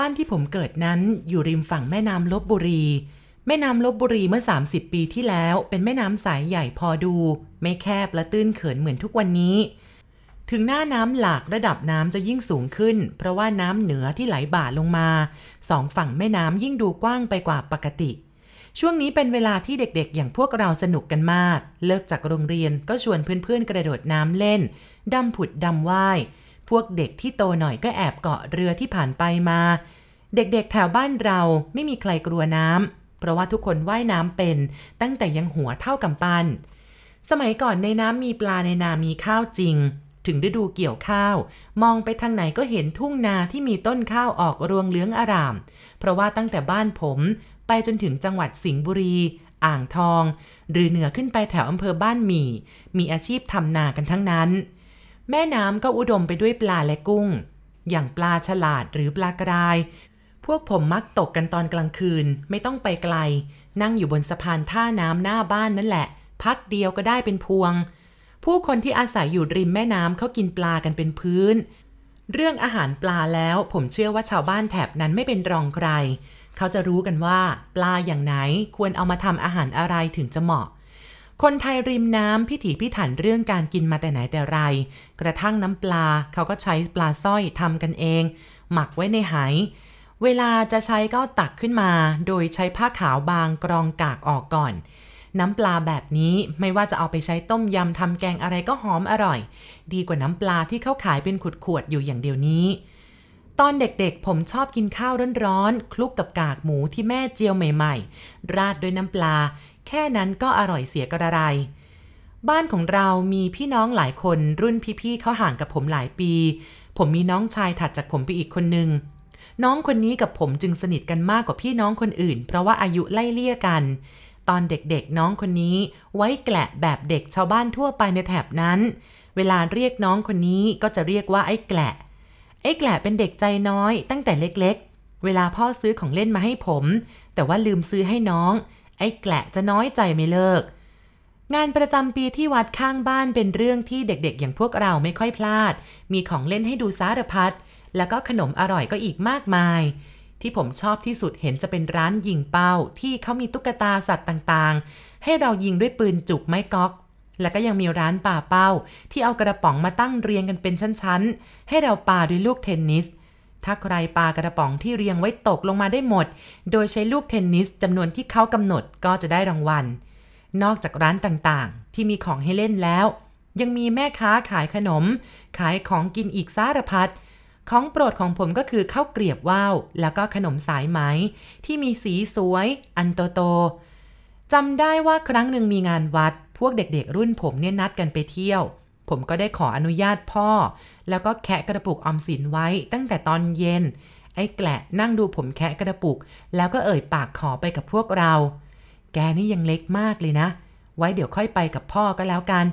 บ้านที่ผมเกิดนั้นอยู่ริมฝั่งแม่น้ำลบบุรี แม่น้ำลบบุรีเมื่อ 30 ปีที่แล้ว เป็นแม่น้ำสายใหญ่พอดู ไม่แคบและตื้นเขินเหมือนทุกวันนี้ ถึงหน้าน้ำหลากระดับน้ำจะยิ่งสูงขึ้น เพราะว่าน้ำเหนือที่ไหลบ่าลงมาสองฝั่งแม่น้ำยิ่งดูกว้างไปกว่าปกติช่วงนี้เป็นเวลาที่เด็กๆ อย่างพวกเราสนุกกันมาก เลิกจากโรงเรียนก็ชวนเพื่อนๆ กระโดดน้ำเล่น ดำผุดดำว่าย พวกเด็กที่โตหน่อยก็แอบเกาะเรือที่ผ่านไปมา เด็กๆแถวบ้านเราไม่มีใครกลัวน้ำเพราะว่าทุกคนว่ายน้ำเป็น ตั้งแต่ยังหัวเท่ากำปั้น สมัยก่อนในน้ำมีปลาในนามีข้าวจริง ถึงฤดูเกี่ยวข้าว มองไปทางไหนก็เห็นทุ่งนาที่มีต้นข้าวออกรวงเลืองอาราม เพราะว่าตั้งแต่บ้านผม ไปจนถึงจังหวัดสิงห์บุรี อ่างทอง หรือเหนือขึ้นไปแถวอำเภอบ้านหมี่ มีอาชีพทำนากันทั้งนั้น แม่น้ำก็อุดมไปด้วยปลาและกุ้งอย่างปลาฉลาดหรือปลากระได วกผมมักตกกันตอนกลางคืน ไม่ต้องไปไกล นั่งอยู่บนสะพานท่าน้ำหน้าบ้านนั่นแหละ พักเดียวก็ได้เป็นพวง ผู้คนที่อาศัยอยู่ริมแม่น้ำเขากินปลากันเป็นพื้น เรื่องอาหารปลาแล้วผมเชื่อว่าชาวบ้านแถบนั้นไม่เป็นรองใคร เขาจะรู้กันว่า ปลาอย่างไหนควรเอามาทำอาหารอะไรถึงจะเหมาะคนไทยริมน้ำพิถีพิถันเรื่องการกินมาแต่ไหนแต่ไร กระทั่งน้ำปลาเขาก็ใช้ปลาสร้อยทำกันเอง หมักไว้ในไห เวลาจะใช้ก็ตักขึ้นมา โดยใช้ผ้าขาวบางกรองกากออกก่อน น้ำปลาแบบนี้ไม่ว่าจะเอาไปใช้ต้มยำทำแกงอะไรก็หอมอร่อย ดีกว่าน้ำปลาที่เขาขายเป็นขวดๆอยู่อย่างเดียวนี้ ตอนเด็กๆผมชอบกินข้าวร้อนๆคลุกกับกากหมูที่แม่เจียวใหม่ๆ ราดด้วยน้ำปลา แค่นั้นก็อร่อยเสียกระไรบ้านของเรามีพี่น้องหลายคนรุ่นพี่ๆเขาห่างกับผมหลายปี ผมมีน้องชายถัดจากผมไปอีกคนนึง น้องคนนี้กับผมจึงสนิทกันมากกว่าพี่น้องคนอื่น เพราะว่าอายุไล่เลี่ยกัน ตอนเด็กๆน้องคนนี้ ไว้แกละแบบเด็กชาวบ้านทั่วไปในแถบนั้น เวลาเรียกน้องคนนี้ก็จะเรียกว่าไอ้แกละไอ้แกละเป็นเด็กใจน้อยตั้งแต่เล็กๆ เวลาพ่อซื้อของเล่นมาให้ผม แต่ว่าลืมซื้อให้น้อง ไอ้แกละจะน้อยใจไม่เลิก งานประจำปีที่วัดข้างบ้านเป็นเรื่องที่เด็กๆ อย่างพวกเราไม่ค่อยพลาด มีของเล่นให้ดูสารพัด แล้วก็ขนมอร่อยก็อีกมากมาย ที่ผมชอบที่สุดเห็นจะเป็นร้านยิงเป้า ที่เขามีตุ๊กตาสัตว์ต่างๆ ให้เรายิงด้วยปืนจุกไม้ก๊อกแล้วก็ยังมีร้านป่าเป้า ที่เอากระป๋องมาตั้งเรียงกันเป็นชั้นๆ ให้เราปาด้วยลูกเทนนิส ถ้าใครปากระป๋องที่เรียงไว้ตกลงมาได้หมด โดยใช้ลูกเทนนิสจำนวนที่เขากำหนดก็จะได้รางวัล นอกจากร้านต่างๆ ที่มีของให้เล่นแล้ว ยังมีแม่ค้าขายขนม ขายของกินอีกสารพัด ของโปรดของผมก็คือข้าวเกรียบว่าวแล้วก็ขนมสายไหม ที่มีสีสวย อันโตโตจำได้ว่าครั้งหนึ่งมีงานวัด พวกเด็กๆ รุ่นผมเนี่ยนัดกันไปเที่ยว ผมก็ได้ขออนุญาตพ่อ แล้วก็แคะกระปุกออมสินไว้ตั้งแต่ตอนเย็น ไอ้แกละนั่งดูผมแคะกระปุก แล้วก็เอ่ยปากขอไปกับพวกเรา แกนี่ยังเล็กมากเลยนะ ไว้เดี๋ยวค่อยไปกับพ่อก็แล้วกัน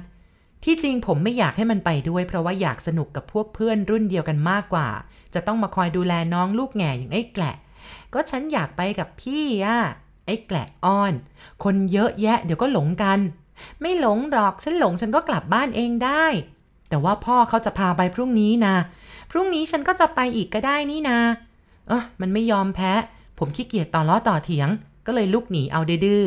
ที่จริงผมไม่อยากให้มันไปด้วย เพราะว่าอยากสนุกกับพวกเพื่อนรุ่นเดียวกันมากกว่า จะต้องมาคอยดูแลน้องลูกแง่อย่างไอ้แกละก็ฉันอยากไปกับพี่อะไอ้แกละอ้อน คนเยอะแยะเดี๋ยวก็หลงกัน ไม่หลงหรอกฉันหลงฉันก็กลับบ้านเองได้ แต่ว่าพ่อเขาจะพาไปพรุ่งนี้นะ พรุ่งนี้ฉันก็จะไปอีกก็ได้นี่นะเออมันไม่ยอมแพ้ ผมขี้เกียจต่อล้อต่อเถียง ก็เลยลุกหนีเอาดื้อ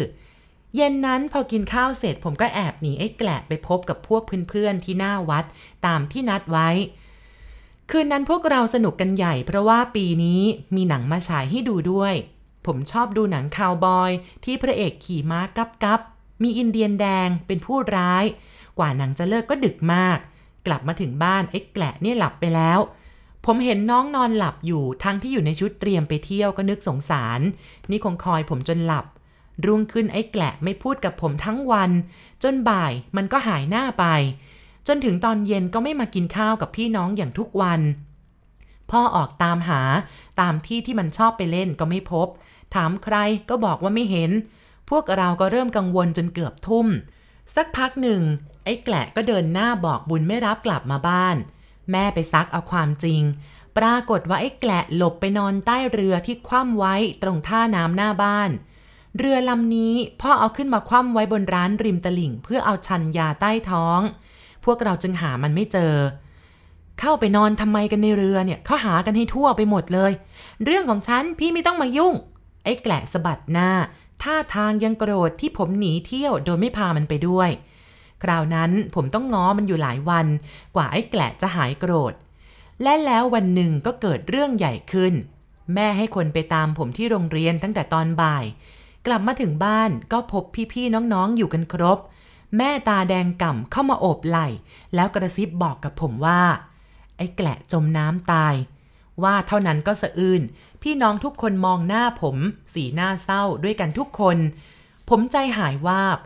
เย็นนั้นพอกินข้าวเสร็จผมก็แอบหนีไอ้แกละไปพบกับพวกเพื่อนๆที่หน้าวัดตามที่นัดไว้ คืนนั้นพวกเราสนุกกันใหญ่เพราะว่าปีนี้มีหนังมาฉายให้ดูด้วย ผมชอบดูหนังคาวบอย ที่พระเอกขี่ม้ากับกับมีอินเดียนแดงเป็นผู้ร้าย กว่าหนังจะเลิกก็ดึกมาก กลับมาถึงบ้านไอ้แกละนี่หลับไปแล้วผมเห็นน้องนอนหลับอยู่ทั้งที่อยู่ในชุดเตรียมไปเที่ยวก็นึกสงสาร นี่คงคอยผมจนหลับ รุ่งขึ้นไอ้แกละไม่พูดกับผมทั้งวัน จนบ่ายมันก็หายหน้าไป จนถึงตอนเย็นก็ไม่มากินข้าวกับพี่น้องอย่างทุกวัน พ่อออกตามหาตามที่ที่มันชอบไปเล่นก็ไม่พบ ถามใครก็บอกว่าไม่เห็น พวกเราก็เริ่มกังวลจนเกือบทุ่ม สักพักหนึ่ง ไอ้แกละก็เดินหน้าบอกบุญไม่รับกลับมาบ้าน แม่ไปซักเอาความจริงปรากฏว่าไอ้แกละหลบไปนอนใต้เรือที่คว่ำไว้ตรงท่าน้ำหน้าบ้าน เรือลำนี้พ่อเอาขึ้นมาคว่ำไว้บนร้านริมตลิ่ง เพื่อเอาชันยาใต้ท้อง พวกเราจึงหามันไม่เจอ เข้าไปนอนทำไมกันในเรือเนี่ยเขาหากันให้ทั่วไปหมดเลย เรื่องของฉันพี่ไม่ต้องมายุ่ง ไอ้แกละสะบัดหน้า ท่าทางยังโกรธที่ผมหนีเที่ยวโดยไม่พามันไปด้วย คราวนั้นผมต้องง้อมันอยู่หลายวัน กว่าไอ้แกละจะหายโกรธ และแล้ววันหนึ่งก็เกิดเรื่องใหญ่ขึ้น แม่ให้คนไปตามผมที่โรงเรียนตั้งแต่ตอนบ่าย กลับมาถึงบ้านก็พบพี่ๆน้องๆ อยู่กันครบ แม่ตาแดงก่ำเข้ามาโอบไหล่แล้วกระซิบบอกกับผมว่า ไอ้แกละจมน้ำตาย ว่าเท่านั้นก็สะอื้นพี่น้องทุกคนมองหน้าผม สีหน้าเศร้าด้วยกันทุกคน ผมใจหายวาบ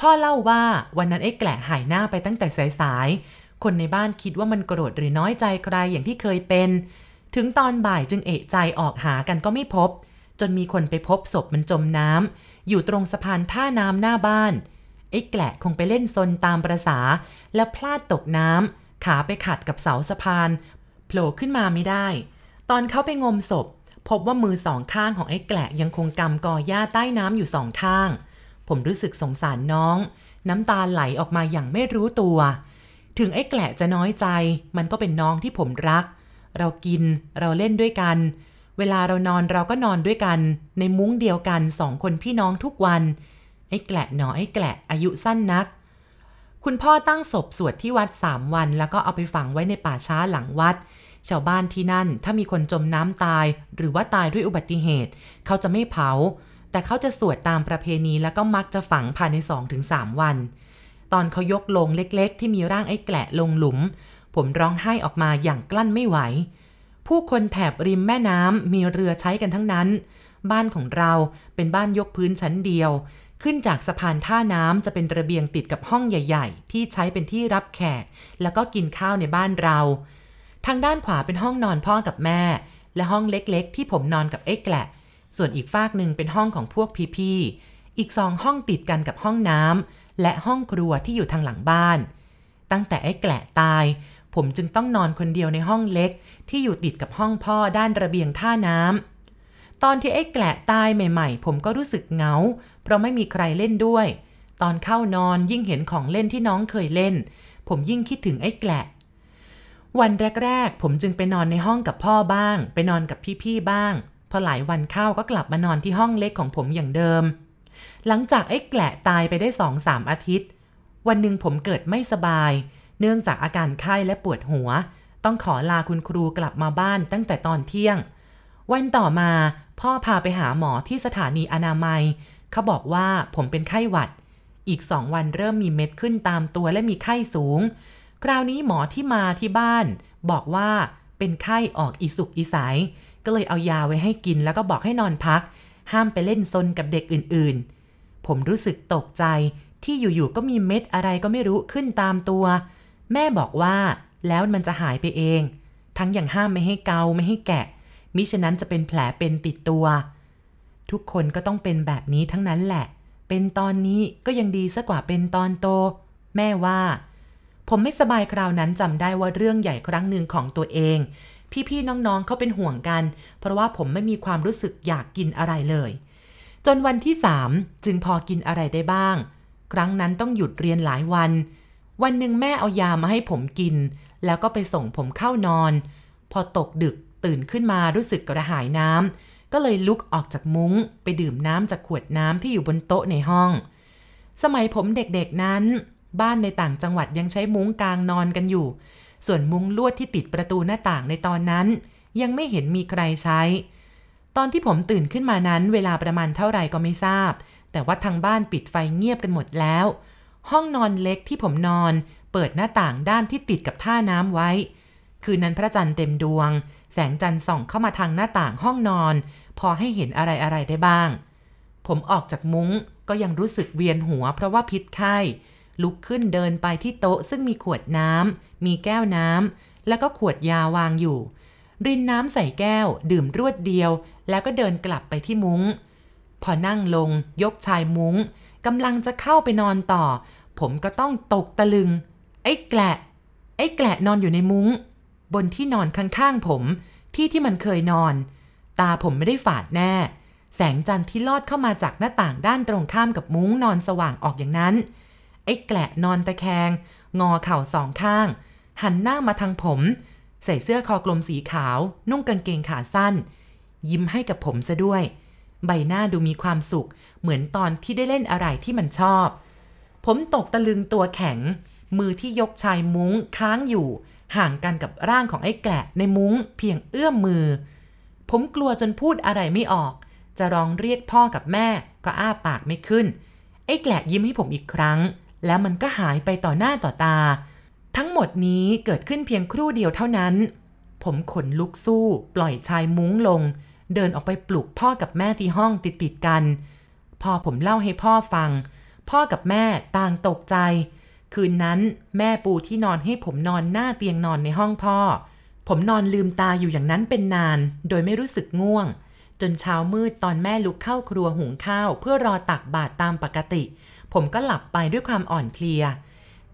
พ่อเล่าว่าวันนั้นไอ้แกละหายหน้าไปตั้งแต่สายๆคนในบ้านคิดว่ามันโกรธหรือน้อยใจใครอย่างที่เคยเป็น ถึงตอนบ่ายจึงเอะใจออกหากันก็ไม่พบ จนมีคนไปพบศพมันจมน้ำอยู่ตรงสะพานท่าน้ำหน้าบ้าน ไอ้แกละคงไปเล่นซนตามประษา แล้วพลาดตกน้ำขาไปขัดกับเสาสะพานโผล่ขึ้นมาไม่ได้ ตอนเขาไปงมศพ พบว่ามือสองข้างของไอ้แกละยังคงกำกอหญ้าใต้น้ำอยู่สองข้าง ผมรู้สึกสงสารน้อง น้ำตาไหลออกมาอย่างไม่รู้ตัว ถึงไอ้แกละจะน้อยใจ มันก็เป็นน้องที่ผมรัก เรากินเราเล่นด้วยกัน เวลาเรานอนเราก็นอนด้วยกัน ในมุ้งเดียวกันสองคนพี่น้องทุกวัน ไอ้แกละหนอไอ้แกละอายุสั้นนัก คุณพ่อตั้งศพสวดที่วัดสามวัน แล้วก็เอาไปฝังไว้ในป่าช้าหลังวัด ชาวบ้านที่นั่นถ้ามีคนจมน้ำตาย หรือว่าตายด้วยอุบัติเหตุ เขาจะไม่เผา แต่เขาจะสวดตามประเพณีแล้วก็มักจะฝังภายใน 2-3 วัน ตอนเขายกลงเล็กๆ ที่มีร่างไอ้แกละลงหลุม ผมร้องไห้ออกมาอย่างกลั้นไม่ไหว ผู้คนแถบริมแม่น้ำมีเรือใช้กันทั้งนั้น บ้านของเราเป็นบ้านยกพื้นชั้นเดียว ขึ้นจากสะพานท่าน้ำจะเป็นระเบียงติดกับห้องใหญ่ ๆ ที่ใช้เป็นที่รับแขก แล้วก็กินข้าวในบ้านเรา ทางด้านขวาเป็นห้องนอนพ่อกับแม่ และห้องเล็กๆ ที่ผมนอนกับไอ้แกละ ส่วนอีกฝากหนึ่งเป็นห้องของพวกพี่ๆอีกสองห้องติดกันกับห้องน้ำและห้องครัวที่อยู่ทางหลังบ้าน ตั้งแต่ไอ้แกละตาย ผมจึงต้องนอนคนเดียวในห้องเล็ก ที่อยู่ติดกับห้องพ่อด้านระเบียงท่าน้ำตอนที่ไอ้แกละตายใหม่ ๆ ผมก็รู้สึกเหงา เพราะไม่มีใครเล่นด้วย ตอนเข้านอนยิ่งเห็นของเล่นที่น้องเคยเล่น ผมยิ่งคิดถึงไอ้แกละวันแรก ๆ ผมจึงไปนอนในห้องกับพ่อบ้าง ไปนอนกับพี่ๆบ้าง พอหลายวันเข้าก็กลับมานอนที่ห้องเล็กของผมอย่างเดิม หลังจากไอ้แกละตายไปได้สองสามอาทิตย์ วันหนึ่งผมเกิดไม่สบาย เนื่องจากอาการไข้และปวดหัว ต้องขอลาคุณครูกลับมาบ้านตั้งแต่ตอนเที่ยง วันต่อมาพ่อพาไปหาหมอที่สถานีอนามัย เขาบอกว่าผมเป็นไข้หวัด อีกสองวันเริ่มมีเม็ดขึ้นตามตัวและมีไข้สูง คราวนี้หมอที่มาที่บ้าน บอกว่าเป็นไข้ออกอีสุกอีสาย ก็เลยเอายาไว้ให้กินแล้วก็บอกให้นอนพัก ห้ามไปเล่นซนกับเด็กอื่นๆ ผมรู้สึกตกใจที่อยู่ๆก็มีเม็ดอะไรก็ไม่รู้ขึ้นตามตัว แม่บอกว่าแล้วมันจะหายไปเอง ทั้งอย่างห้ามไม่ให้เกาไม่ให้แกะ มิฉะนั้นจะเป็นแผลเป็นติดตัว ทุกคนก็ต้องเป็นแบบนี้ทั้งนั้นแหละ เป็นตอนนี้ก็ยังดีซะกว่าเป็นตอนโต แม่ว่า ผมไม่สบายคราวนั้นจำได้ว่าเรื่องใหญ่ครั้งหนึ่งของตัวเอง พี่ๆน้องๆเขาเป็นห่วงกัน เพราะว่าผมไม่มีความรู้สึกอยากกินอะไรเลย จนวันที่สามจึงพอกินอะไรได้บ้าง ครั้งนั้นต้องหยุดเรียนหลายวัน วันหนึ่งแม่เอายามาให้ผมกิน แล้วก็ไปส่งผมเข้านอน พอตกดึกตื่นขึ้นมารู้สึกกระหายน้ำก็เลยลุกออกจากมุง้ง ไปดื่มน้ำจากขวดน้ำที่อยู่บนโต๊ะในห้อง สมัยผมเด็กๆนั้น บ้านในต่างจังหวัดยังใช้มุ้งกลางนอนกันอยู่ ส่วนมุ้งลวดที่ติดประตูหน้าต่างในตอนนั้น ยังไม่เห็นมีใครใช้ ตอนที่ผมตื่นขึ้นมานั้น เวลาประมาณเท่าไหร่ก็ไม่ทราบ แต่ว่าทางบ้านปิดไฟเงียบกันหมดแล้ว ห้องนอนเล็กที่ผมนอน เปิดหน้าต่างด้านที่ติดกับท่าน้ำไว้ คืนนั้นพระจันทร์เต็มดวง แสงจันทร์ส่องเข้ามาทางหน้าต่างห้องนอน พอให้เห็นอะไรอะไรได้บ้าง ผมออกจากมุ้งก็ยังรู้สึกเวียนหัวเพราะว่าพิษไข้ ลุกขึ้นเดินไปที่โต๊ะซึ่งมีขวดน้ำมีแก้วน้ำแล้วก็ขวดยาวางอยู่ รินน้ำใส่แก้ว ดื่มรวดเดียว แล้วก็เดินกลับไปที่มุง้ง พอนั่งลง ยกชายมุ้ง กำลังจะเข้าไปนอนต่อ ผมก็ต้องตกตะลึง ไอ้แกละไอ้แกละนอนอยู่ในมุง้ง บนที่นอนข้างๆผม ที่ที่มันเคยนอน ตาผมไม่ได้ฝาดแน่ แสงจันทร์ที่ลอดเข้ามาจากหน้าต่างด้านตรงข้ามกับมุ้งนอนสว่างออกอย่างนั้น ไอ้แกละนอนตะแคง งอเข่าสองข้าง หันหน้ามาทางผม ใส่เสื้อคอกลมสีขาว นุ่งกางเกงขาสั้น ยิ้มให้กับผมซะด้วย ใบหน้าดูมีความสุข เหมือนตอนที่ได้เล่นอะไรที่มันชอบ ผมตกตะลึงตัวแข็ง มือที่ยกชายมุ้งค้างอยู่ ห่างกันกับร่างของไอ้แกะในมุ้งเพียงเอื้อมมือ ผมกลัวจนพูดอะไรไม่ออก จะร้องเรียกพ่อกับแม่ก็อ้าปากไม่ขึ้น ไอ้แกะยิ้มให้ผมอีกครั้ง แล้วมันก็หายไปต่อหน้าต่อตา ทั้งหมดนี้เกิดขึ้นเพียงครู่เดียวเท่านั้น ผมขนลุกสู้ ปล่อยชายมุ้งลง เดินออกไปปลุกพ่อกับแม่ที่ห้องติดติดกัน พอผมเล่าให้พ่อฟัง พ่อกับแม่ต่างตกใจ คืนนั้นแม่ปูที่นอนให้ผมนอนหน้าเตียงนอนในห้องพ่อ ผมนอนลืมตาอยู่อย่างนั้นเป็นนาน โดยไม่รู้สึกง่วง จนเช้ามืดตอนแม่ลุกเข้าครัวหุงข้าว เพื่อรอตักบาตรตามปกติ ผมก็หลับไปด้วยความอ่อนเพลีย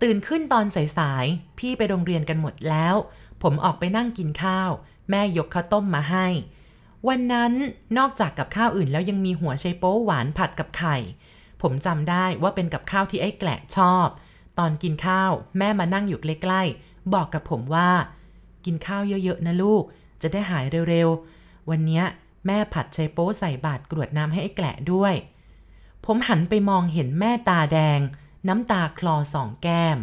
ตื่นขึ้นตอนสายๆพี่ไปโรงเรียนกันหมดแล้ว ผมออกไปนั่งกินข้าว แม่ยกข้าวต้มมาให้ วันนั้นนอกจากกับข้าวอื่นแล้วยังมีหัวไชโป๊หวานผัดกับไข่ ผมจำได้ว่าเป็นกับข้าวที่ไอ้แกละชอบ ตอนกินข้าวแม่มานั่งอยู่ใกล้ๆ บอกกับผมว่า กินข้าวเยอะๆนะลูก จะได้หายเร็วๆ วันเนี้ยแม่ผัดไชโป๊ใส่บาตรกรวดน้ำให้ไอ้แกละด้วย ผมหันไปมองเห็นแม่ตาแดง น้ำตาคลอสองแก้ม